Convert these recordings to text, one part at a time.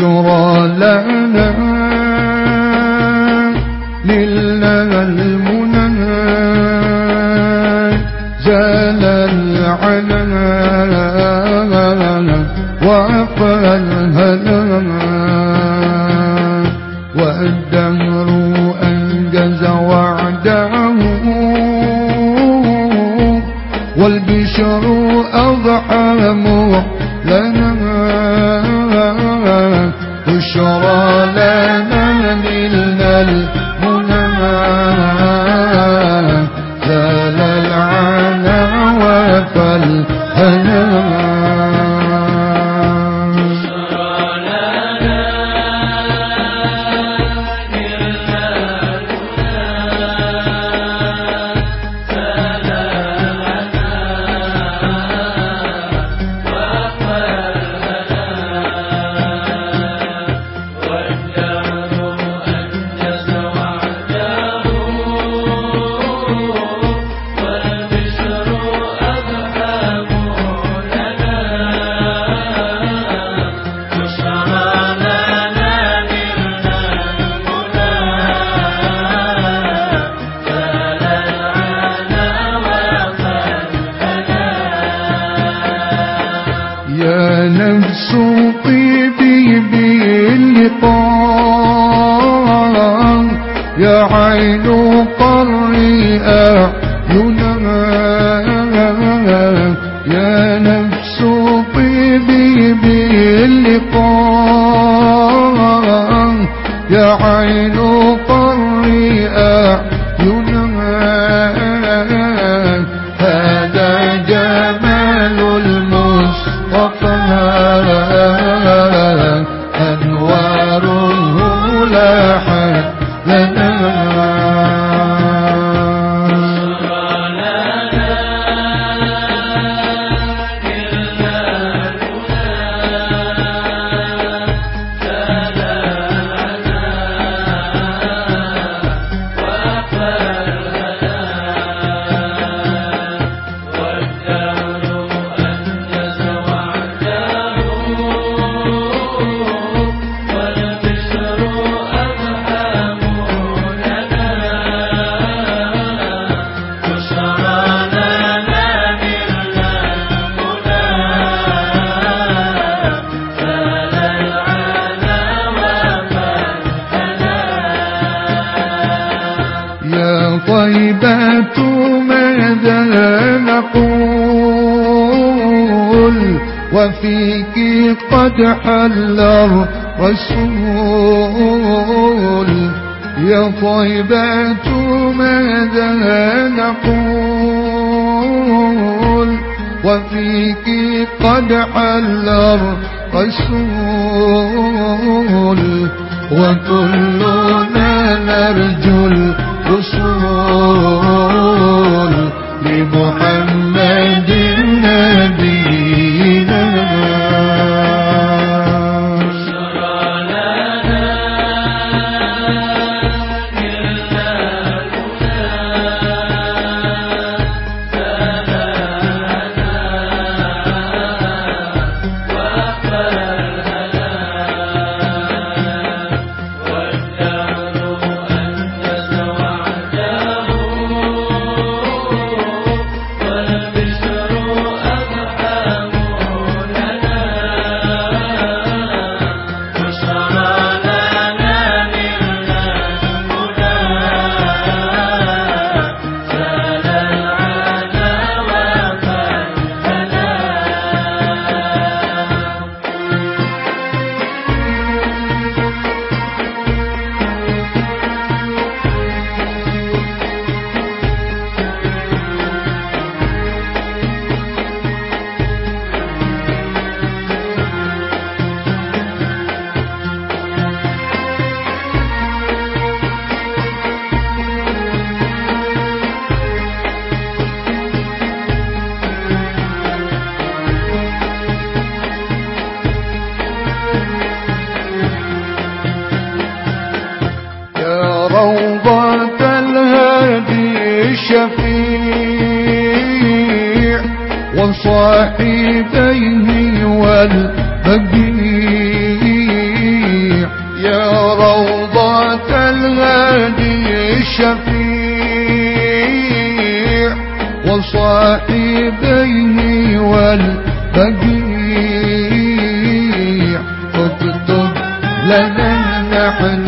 والبشرى لنا يا عين قري أعينها يا نفس طيبي باللقاء. طيبة ماذا نقول؟ وفيك قد حل الرسول. يا طيبة ماذا نقول؟ وفيك قد حل الرسول. وكلنا نرجو Kusumo وصاحبيه والبقيع. يا روضة الهادي الشفيع. وصاحبيه والبقيع. فاكتب لنا نحن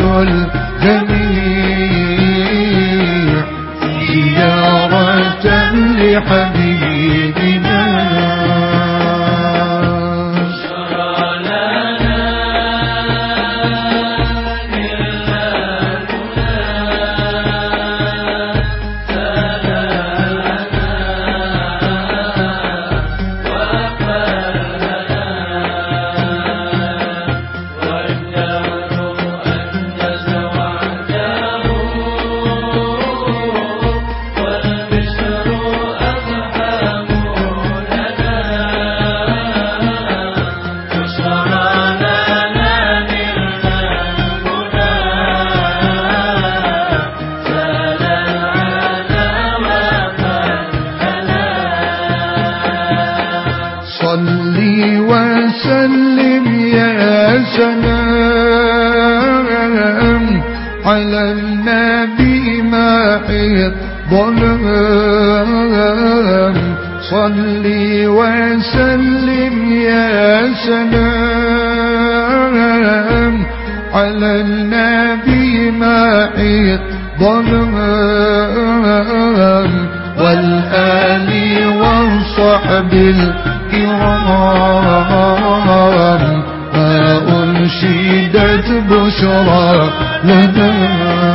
سلام على النبي ما ظلام. صلي وسلم يا سلام على النبي ما ظلام. والآل والصحب الكرام. شيدت بشرى لنا